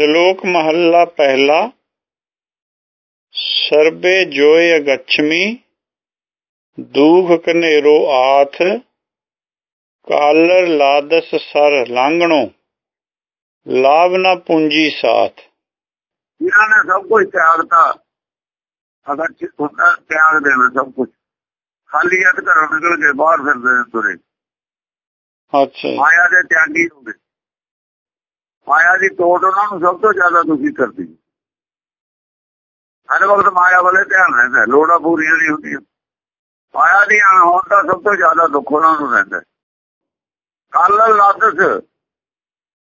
ਸ਼ਲੋਕ ਮਹੱਲਾ ਪਹਿਲਾ ਸਰਬੇ ਜੋਇ ਅਗਛਮੀ ਦੂਖ ਕਨੇਰੋ ਆਥ collar ਲਾਦਸ sir ਲਾਂਗਣੋ ਲਾਭ ਨਾ ਪੂੰਜੀ ਸਾਥ। ਇਹਨਾਂ ਨੇ ਸਭ ਕੁਝ ਤਿਆਗਤਾ। ਅਗਰ ਚਿੱਤਾ ਤਿਆਗ ਦੇਣਾ ਸਭ ਕੁਝ ਖਾਲੀ ਹੱਥ ਘਰੋਂ ਨਿਕਲ ਕੇ ਬਾਹਰ ਫਿਰਦੇ ਨੇ ਤੁਰੇ। ਅੱਛਾ। ਮਾਇਆ ਦੇ ਤਿਆਗੀ ਹੋ ਗਏ ਮਾਇਆ ਦੀ ਤੋੜ ਉਹਨਾਂ ਨੂੰ ਸਭ ਤੋਂ ਜ਼ਿਆਦਾ ਦੁਖੀ ਕਰਦੀ ਹਰ ਵਕਤ ਮਾਇਆ ਵਾਲੇ ਧਿਆਨ ਰਹਿੰਦਾ ਲੋੜਾਂ ਪੂਰੀਆਂ ਨਹੀਂ ਹੁੰਦੀਆਂ। ਮਾਇਆ ਦੀ ਹੋਣ ਦਾ ਸਭ ਤੋਂ ਜ਼ਿਆਦਾ ਦੁੱਖ ਉਹਨਾਂ ਨੂੰ ਰਹਿੰਦਾ ਹੈ। ਕੱਲ ਲਾਦਸ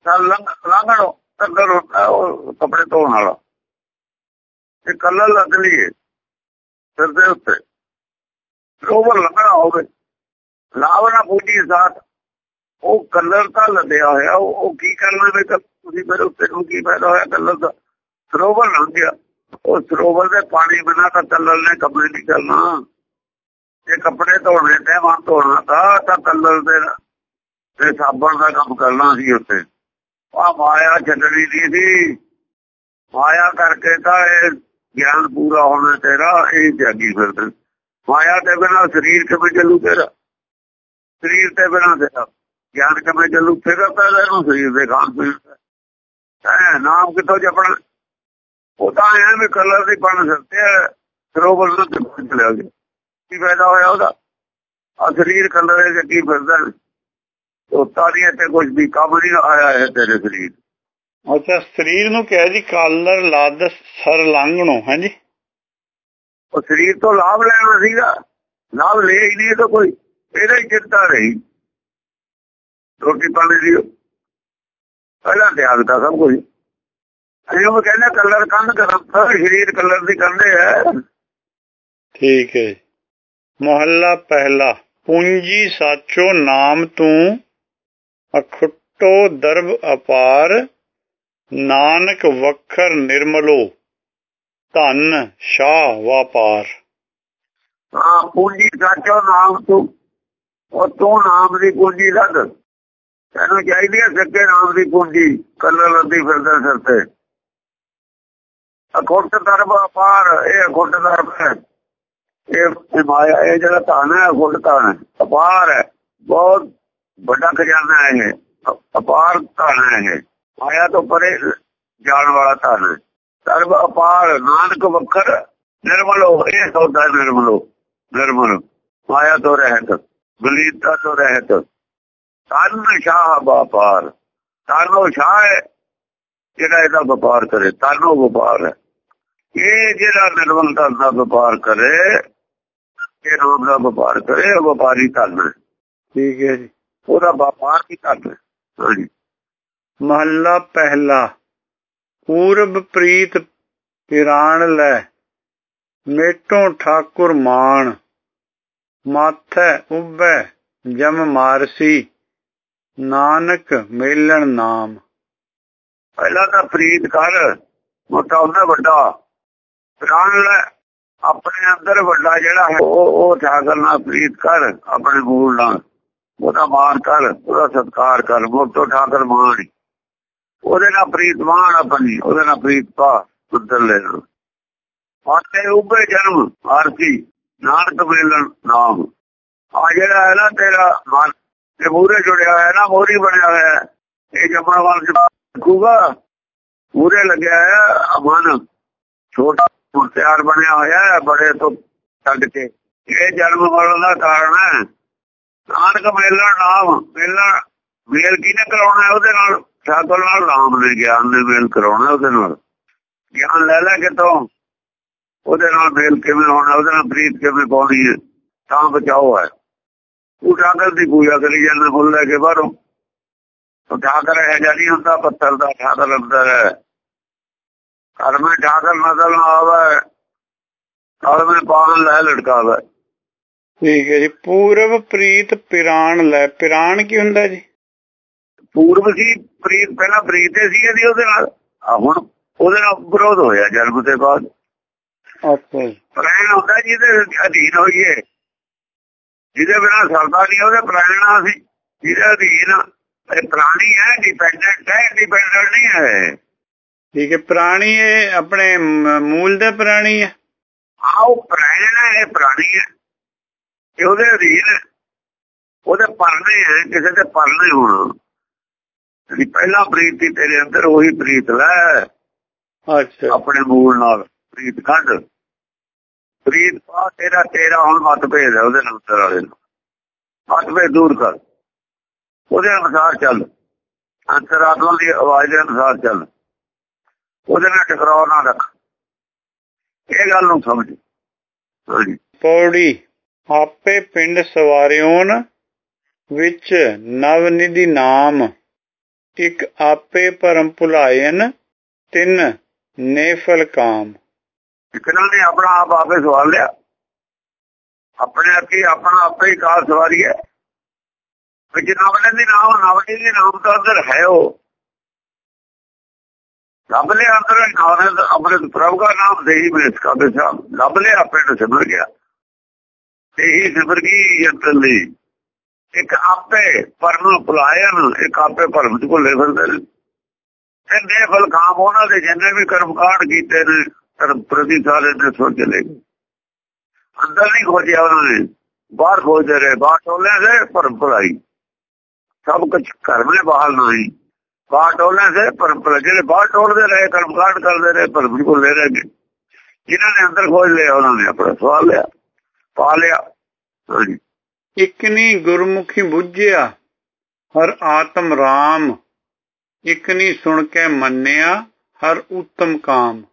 ਕੱਲ ਲੰਘਣੋ ਕੱਲ ਹੁੰਦਾ ਉਹ ਕੱਪੜੇ ਧੋਣ ਵਾਲਾ। ਇਹ ਕੱਲ ਲੱਗ ਲਈਏ ਸਿਰ ਦੇ ਉੱਤੇ। ਉਹ ਲੰਘਣਾ ਹੋਵੇ। ਲਾਭ ਨਾ ਪੂਜੀ ਸਾਥ ਉਹ ਕਲਰ ਤਾਂ ਲੱਦਿਆ ਹੋਇਆ, ਉਹ ਕੀ ਕਰਨਾ ਵੇ ਤੁਸੀਂ ਫਿਰ ਉੱਤੇ ਨੂੰ ਕੀ ਫਾਇਦਾ ਹੋਇਆ? ਕਲਰ ਦਾ ਸਰੋਵਰ ਲੰਘ ਗਿਆ। ਉਹ ਸਰੋਵਰ ਦੇ ਪਾਣੀ ਬਿਨਾ ਤਾਂ ਕਲਰ ਨੇ ਕੱਪੜੇ ਨਹੀਂ ਕਰਨਾ ਜੇ ਕੱਪੜੇ ਧੋਣੇ ਤੇ ਵਾਂ ਧੋਣਾ, ਤਾਂ ਕਲਰ ਦੇ ਤੇ ਸਾਬਣ ਦਾ ਕੰਮ ਕਰਨਾ ਸੀ ਉੱਤੇ ਆ ਮਾਇਆ ਛੱਡਣੀ ਨਹੀਂ ਸੀ। ਮਾਇਆ ਕਰਕੇ ਤਾਂ ਇਹ ਗਿਆਨ ਪੂਰਾ ਹੋਣਾ ਤੇਰਾ, ਇਹ ਜਾਗੀ ਫਿਰਦੇ। ਮਾਇਆ ਦੇ ਬਿਨਾ ਸਰੀਰ ਕਿਵੇਂ ਚੱਲੂ ਤੇਰਾ? ਸਰੀਰ ਤੇ ਬਿਨਾ ਤੇਰਾ। ਗਿਆਨ ਕਿਵੇਂ ਚੱਲੂ ਤੇਰਾ ਤਾਂ ਇਹਨੂੰ ਸਰੀਰ ਦੇ ਖਾਣ ਪੀਣ ਹੈ ਨਾਮ ਕਿੱਥੋਂ ਜਪਣਾ? ਉਹ ਤਾਂ ਐ ਵੀ ਕਲਰ ਦੀ ਬਣ ਸਕਦੇ ਸਰੋਵਰ ਨੂੰ ਕਿੱਥੇ ਚਲਿਆ ਗਿਆ। ਕੀ ਫਾਇਦਾ ਹੋਇਆ ਉਹਦਾ? ਆ ਸਰੀਰ ਕਲਰ ਦੇ ਕੀ ਫਿਰਦਾ ਉਹ ਤਾਰੀਆਂ ਤੇ ਕੁਝ ਵੀ ਕੰਮ ਨਹੀਂ ਆਇਆ ਹੈ ਤੇਰੇ ਸਰੀਰ। ਅੱਛਾ ਸਰੀਰ ਨੂੰ ਕਿਹਾ ਜੀ ਕਾਲਰ ਲਾਦਸ ਸਰ ਲਾਂਗਣੋ ਹਾਂਜੀ ਉਹ ਸਰੀਰ ਤੋਂ ਲਾਭ ਲੈਣਾ ਸੀਗਾ। ਲਾਭ ਲੈ ਹੀ ਨਹੀਂ ਤਾਂ ਕੋਈ। ਇਹਦਾ ਹੀ ਚਿੰਤਾ ਰਹੀ। ਰੋਟੀ ਪਾਣੀ ਦੀ। ਪਹਿਲਾਂ ਤਿਆਗਤਾ ਸਭ ਕੁਝ। ਉਹ ਕਹਿੰਦੇ ਕਲਰ ਕੰਨ ਕਰਦਾ ਸਰੀਰ ਕਲਰ ਦੀ ਕੰਦੇ ਹੈ। ਠੀਕ ਹੈ ਮਹੱਲਾ ਪਹਿਲਾ। ਪੂੰਜੀ ਸਾਚੋ ਨਾਮ ਤੂੰ ਅਖਟੋ ਦਰਬ ਅਪਾਰ ਨਾਨਕ ਵਖਰ ਨਿਰਮਲੋ ਧਨ ਸ਼ਾਹ ਵਾਪਾਰ। ਹਾਂ ਪੂੰਜੀ ਸਾਚੋ ਨਾਮ ਤੂੰ। ਉਹ ਤੂੰ ਨਾਮ ਦੀ ਪੂੰਜੀ ਲੱਗ ਤੈਨੂੰ ਚਾਹੀਦੀ ਹੈ ਸੱਚੇ ਨਾਮ ਦੀ ਪੂੰਜੀ ਕਲਰ ਲੱਦੀ ਫਿਰਦਾ ਸਿਰ ਤੇ। ਅਖੁੱਟ ਦਰਬ ਅਪਾਰ ਇਹ ਅਖੁੱਟ ਦਰਬ ਹੈ। ਇਹ ਮਾਇਆ, ਇਹ ਜਿਹੜਾ ਧਨ ਹੈ ਅਖੁੱਟ ਧਨ ਹੈ। ਅਪਾਰ ਹੈ। ਬਹੁਤ ਵੱਡਾ ਖਜ਼ਾਨਾ ਹੈ ਇਹ। ਅਪਾਰ ਧਨ ਹੈ ਇਹ। ਮਾਇਆ ਤੋਂ ਪਰੇ ਜਾਣ ਵਾਲਾ ਧਨ ਹੈ। ਦਰਬ ਅਪਾਰ ਨਾਨਕ ਵਖਰ, ਨਿਰਮਲੋ ਹੋ। ਇਹ ਸੌਦਾ ਨਿਰਮਲੋ ਨਿਰਮਲ। ਮਾਇਆ ਤੋਂ ਰਹਿਤ ਗਲੀਤਾ ਤੋਂ ਰਹਿਤ। ਤਨ ਸ਼ਾਹ ਵਪਾਰ। ਤਨੋ ਸ਼ਾਹ ਹੈ ਜਿਹੜਾ ਇਹਦਾ ਵਪਾਰ ਕਰੇ ਤਨੋ ਵਪਾਰ ਹੈ। ਇਹ ਜਿਹੜਾ ਨਿਰਮਲਤਾ ਦਾ ਵਪਾਰ ਕਰੇ ਇਹ ਰੋਗ ਦਾ ਵਪਾਰ ਕਰੇ ਉਹ ਵਪਾਰੀ ਧਨ ਹੈ। ਠੀਕ ਹੈ ਜੀ। ਉਹਦਾ ਵਪਾਰ ਕੀ ਧਨ ਹੈ। ਹਾਂਜੀ ਮਹੱਲਾ ਪਹਿਲਾ ਪੂਰਬ ਪ੍ਰੀਤ ਪਿਰਾਣ ਲੈ ਮੇਟੋਂ ਠਾਕੁਰ ਮਾਨ ਮਾਥੈ ਉਬੈ ਜਮ ਮਾਰਸੀ। ਨਾਨਕ ਮੇਲਣ ਨਾਮ। ਪਹਿਲਾਂ ਤਾਂ ਪ੍ਰੀਤ ਕਰ ਮੋਟਾ ਹੁੰਦਾ ਵੱਡਾ। ਪ੍ਰਾਣ ਲੈ, ਆਪਣੇ ਅੰਦਰ ਵੱਡਾ ਜਿਹੜਾ ਹੈ, ਉਹ ਉਹ ਠਾਕਰ ਨਾਲ ਪ੍ਰੀਤ ਕਰ, ਆਪਣੇ ਮੂਲ ਨਾਲ। ਉਹਦਾ ਮਾਨ ਕਰ, ਉਹਦਾ ਸਤਕਾਰ ਕਰ, ਮੋਟੋ ਠਾਕਰ ਮਾਨ। ਉਹਦੇ ਨਾਲ ਪ੍ਰੀਤ ਮਾਨ ਆਪਣੀ, ਉਹਦੇ ਨਾਲ ਪ੍ਰੀਤ ਪਾ ਉਧਰ ਲੈ ਲੋ ਆਤੇ ਜਨਮ, ਆਰਤੀ, ਨਾਨਕ ਮੇਲਣ ਨਾਮ। ਆ ਜਿਹੜਾ ਹੈ ਨਾ ਤੇਰਾ ਮਨ ਤੇ ਮੂਰੇ ਜੁੜਿਆ ਹੋਇਆ ਨਾ ਮੋਰੀ ਬਣਿਆ ਹੋਇਆ ਇਹ ਜਮਾ ਵਾਲ ਖੂਗਾ ਮੂਰੇ ਲੱਗਿਆ ਹੋਇਆ ਮਨ। ਛੋਟਾ ਮੁਖਤਿਆਰ ਬਣਿਆ ਹੋਇਆ ਹੈ, ਬੜੇ ਤੋਂ ਛੱਡ ਕੇ। ਇਹ ਜਨਮ ਮਰਨ ਦਾ ਕਾਰਨ ਹੈ। ਨਾਨਕ ਮੇਲਾ ਨਾਮ ਮੇਲਣ ਮੇਲ ਕਿਹਨੇ ਕਰਾਉਣਾ ਉਹਦੇ ਨਾਲ ਠਾਕੁਰ ਨਾਲ ਨਾਮ ਨੇ ਗਿਆਨ ਨੇ ਮੇਲ ਕਰਾਉਣਾ ਉਹਦੇ ਨਾਲ। ਗਿਆਨ ਲੈ ਲੈ ਕਿਤੋਂ? ਉਹਦੇ ਨਾਲ ਮੇਲ ਕਿਵੇਂ ਹੋਣਾ, ਉਹਦੇ ਨਾਲ ਪ੍ਰੀਤ ਕਿਵੇਂ ਪਾਉਣੀ ਹੈ? ਤਾਂ ਬਚਾਓ ਹੈ। ਉਹ ਠਾਕਰ ਦੀ ਪੂਜਾ ਕਰੀ ਜਾਂਦਾ ਫੁੱਲ ਲੈ ਕੇ ਬਾਹਰੋਂ। ਉਹ ਠਾਕਰ ਹੈ ਜਾਨੀ ਹੁੰਦਾ ਪੱਥਰ ਦਾ ਠਾਕਰ ਅੰਦਰ ਹੈ। ਘਰ ਮੈਂ ਠਾਕਰ ਨਜ਼ਰ ਆਵੇ ਘਰ ਮੈਂ ਪਾਣ ਲੈ ਲਟਕਾਵੇ। ਠੀਕ ਹੈ ਜੀ। ਪੂਰਬ ਪ੍ਰੀਤ ਪਿਰਾਣ ਲੈ। ਪਿਰਾਣ ਕੀ ਹੁੰਦਾ ਜੀ? ਪੂਰਬ ਸੀ ਪ੍ਰੀਤ ਪਹਿਲਾਂ ਪ੍ਰੀਤ ਸੀ ਇਹਦੀ ਉਹਦੇ ਨਾਲ। ਹੁਣ ਉਹਦੇ ਨਾਲ ਵਿਰੋਧ ਹੋਇਆ ਜਨਮ ਦੇ ਬਾਅਦ। ਅੱਛਾ ਜੀ। ਪ੍ਰੈਣ ਹੁੰਦਾ ਜਿਹਦੇ ਅਧੀਨ ਹੋਈਏ। ਜਿਹਦੇ ਬਿਨਾ ਸਰਦਾ ਨਹੀਂ ਉਹਦੇ ਪ੍ਰੈਣ ਸੀ ਜਿਹਦੇ ਅਧੀਨ ਇਹ ਪ੍ਰਾਣੀ ਹੈ ਡਿਪੈਂਡੈਂਟ ਹੈ ਡਿਪੈਂਡੈਂਟ ਨਹੀਂ ਹੈ। ਠੀਕ ਹੈ ਪ੍ਰਾਣੀ ਇਹ ਆਪਣੇ ਮੂਲ ਦੇ ਪ੍ਰਾਣੀ ਹੈ। ਆ ਉਹ ਪ੍ਰਾਣ ਹੈ ਇਹ ਪ੍ਰਾਣੀ ਹੈ। ਇਹ ਉਹਦੇ ਅਧੀਨ। ਉਹਦੇ ਪਰਨੇ ਹੈ ਕਿਸੇ ਦੇ ਪਰਨੇ ਹੋਣ। ਜਿਹੜੀ ਪਹਿਲਾਂ ਪ੍ਰੀਤ ਤੇਰੇ ਅੰਦਰ ਉਹੀ ਪ੍ਰੀਤ ਲੈ। ਅੱਛਾ। ਆਪਣੇ ਮੂਲ ਨਾਲ ਪ੍ਰੀਤ ਕੱਢ ਪ੍ਰੀਤ ਪਾ ਤੇਰਾ ਤੇਰਾ ਹੁਣ ਮਤ ਭੇਜ ਹੈ ਉਹਦੇ ਨਾਲ ਅੰਦਰ ਵਾਲੇ ਨੂੰ। ਮਤ ਭੇਜ, ਦੂਰ ਕਰ। ਉਹਦੇ ਅਨੁਸਾਰ ਚੱਲ। ਅੰਤਰਾਤਮਾ ਦੀ ਆਵਾਜ਼ ਦੇ ਅਨੁਸਾਰ ਚੱਲ। ਉਹਦੇ ਨਾਲ ਟਕਰਾਅ ਨਾ ਰੱਖ। ਇਹ ਗੱਲ ਨੂੰ ਸਮਝ। ਪੌੜੀ, ਆਪੇ ਪਿੰਡ ਸਵਾਰਿਓਨ ਵਿੱਚ ਨਵ ਨਿਧੀ ਨਾਮ। ਇੱਕ ਆਪੇ ਪਰਮ ਭੁਲਾਇਨ, ਤਿੰਨ ਨੇਫਲ ਕਾਮ। ਕਿਹਨਾਂ ਨੇ ਆਪਣਾ ਆਪ ਆਪੇ ਸਵਾਲ ਲਿਆ। ਆਪਣੇ ਅੱਗੇ ਆਪਣਾ ਆਪੇ ਹੀ ਕਾਰ ਸਵਾਰੀ ਹੈ। ਵਿੱਚ ਨਵਲੇ ਦੀ ਨਾਮ ਨਵਲੇ ਦੀ ਨਾਮ ਤਾਂ ਅੰਦਰ ਹੈ ਉਹ। ਲੱਭ ਲਿਆ ਅੰਦਰ ਨਾਮ ਆਪਣੇ ਪ੍ਰਭੂ ਦਾ ਨਾਮ ਦੇਹੀ ਮੇਸ ਕਾ ਬਿਸਾ ਲੱਭ ਲਿਆ ਆਪਣੇ ਨੂੰ ਸਿਮਰ ਗਿਆ ਇਹੀ ਸਿਮਰ ਗਈ ਅੰਦਰ ਲਈ? ਇੱਕ ਆਪੇ ਪਰਮ ਭੁਲਾਇਨ ਇੱਕ ਆਪੇ ਭਰਮ ਚ ਭੁੱਲੇ ਫਿਰਦੇ ਨੇ। ਇਹਨੇ ਫਲ ਕਾਮ ਉਹਨਾਂ ਦੇ ਜਿੰਨੇ ਵੀ ਕਰਮ ਕਾਂਡ ਕੀਤੇ ਨੇ ਧਰਮ ਪ੍ਰਤੀ ਸਾਰੇ ਨੇ ਸੋਚ ਚਲੇ ਗਏ। ਅੰਦਰ ਨਹੀਂ ਖੋਜਿਆ ਉਹਨਾਂ ਨੇ। ਬਾਹਰ ਖੋਜਦੇ ਰਹੇ। ਬਾਹਰ ਟੋਲੇ ਦੇ ਭਰਮ ਭੁਲਾਈ ਸਭ ਕੁਝ ਘਰ ਮੇ ਬਾਹਰ ਨਹੀਂ ਬਾਹਰ ਟੋਲੇ ਦੇ ਭਰਮ ਭੁਲਾਈ ਜਿਹੜੇ ਬਾਹਰ ਟੋਲਦੇ ਰਹੇ ਕਰਮ ਕਾਂਡ ਕਰਦੇ ਰਹੇ, ਭਰਮ ਚ ਭੁੱਲੇ ਰਹੇ ਜਿਨ੍ਹਾਂ ਨੇ ਅੰਦਰ ਖੋਜ ਲਿਆ, ਉਹਨਾਂ ਨੇ ਆਪਣਾ ਸਵਾਲ ਲਿਆ, ਪਾ ਲਿਆ। ਹਾਂਜੀ ਇੱਕ ਇਕਨੀ ਗੁਰਮੁਖੀ ਬੁੱਝਿਆ, ਹਰ ਆਤਮ ਰਾਮ। ਇਕਨੀ ਸੁਣ ਕੇ ਮੰਨਿਆ, ਹਰ ਉਤਮ ਕਾਮ।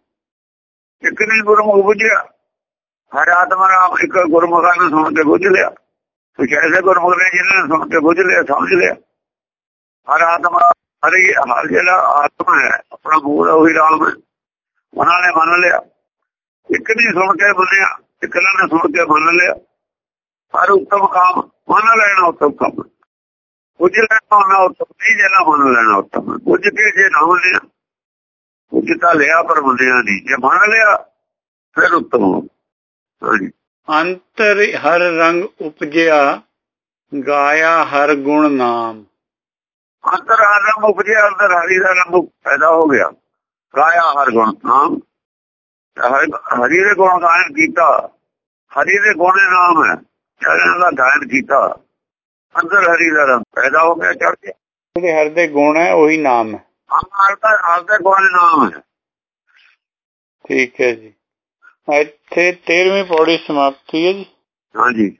ਇੱਕ ਨਹੀਂ ਗੁਰਮੁਖ ਬੁੱਝਿਆ। ਹਰ ਆਤਮਾ ਨਾਮ ਇੱਕ ਗੁਰਮੁਖਾਂ ਨੂੰ ਸੁਣ ਕੇ ਬੁੱਝ ਲਿਆ। ਕੁਛ ਐਸੇ ਗੁਰਮੁਖ ਨੇ ਜਿਨ੍ਹਾਂ ਨੇ ਸੁਣ ਕੇ ਬੁੱਝ ਲਿਆ, ਸਮਝ ਲਿਆ। ਹਰ ਆਤਮਾ, ਹਰ ਹਰ ਜਿਹੜਾ ਆਤਮਾ ਹੈ, ਆਪਣਾ ਮੂਲ ਉਹੀ ਰਾਮ ਹੈ। ਉਹਨਾਂ ਨੇ ਮੰਨ ਲਿਆ। ਇੱਕ ਨਹੀਂ ਸੁਣ ਕੇ ਮੰਨਿਆ ਇੱਕ ਨੇ ਸੁਣ ਕੇ ਮੰਨ ਲਿਆ। ਹਰ ਉੱਤਮ ਕੰਮ ਮੰਨ ਲੈਣਾ ਉਤਮ ਕੰਮ। ਬੁੱਝ ਲੈਣਾ ਉਹਨਾਂ ਉੱਤਮ, ਨਹੀਂ ਜਿਹੜਾ ਮੰਨ ਲੈਣਾ ਉੱਤਮ। ਬੁੱਝ ਕੇ ਜੇ ਨਾ ਮੰਨਿਆ ਬੁੱਝ ਤਾਂ ਲਿਆ ਪਰ ਮੰਨਿਆ ਨਹੀਂ ਜੇ ਮੰਨ ਲਿਆ ਫਿਰ ਉੱਤਮ ਅੰਤਰ ਹਰ ਰੰਗ ਉਪਜਿਆ ਗਾਇਆ ਹਰ ਗੁਣ ਨਾਮ। ਅੰਦਰ ਰੰਗ ਉਪਜਿਆ ਅੰਦਰ ਹਰੀ ਦਾ ਰੰਗ ਪੈਦਾ ਹੋ ਗਿਆ। ਗਾਇਆ ਹਰ ਗੁਣ ਨਾਮ। ਹਰਿ ਹਰੀ ਦੇ ਗੁਣ ਗਾਇਨ ਕੀਤਾ। ਹਰੀ ਦੇ ਗੁਣ ਦੇ ਨਾਮ ਹੈ। ਚਰਨ ਦਾ ਗਾਇਨ ਕੀਤਾ। ਅੰਦਰ ਹਰੀ ਦਾ ਰੰਗ ਪੈਦਾ ਹੋ ਗਿਆ ਚੜ ਗਿਆ। ਜਿਹੜੇ ਹਰ ਦੇ ਗੁਣ ਹੈ ਉਹੀ ਨਾਮ ਹੈ। ਦਾ ਗੁਣ ਨਾਮ ਹੈ ਠੀਕ ਹੈ ਜੀ। ਇੱਥੇ 13ਵੀਂ ਪੌੜੀ ਸਮਾਪਤੀ ਹੈ ਜੀ। ਹਾਂਜੀ।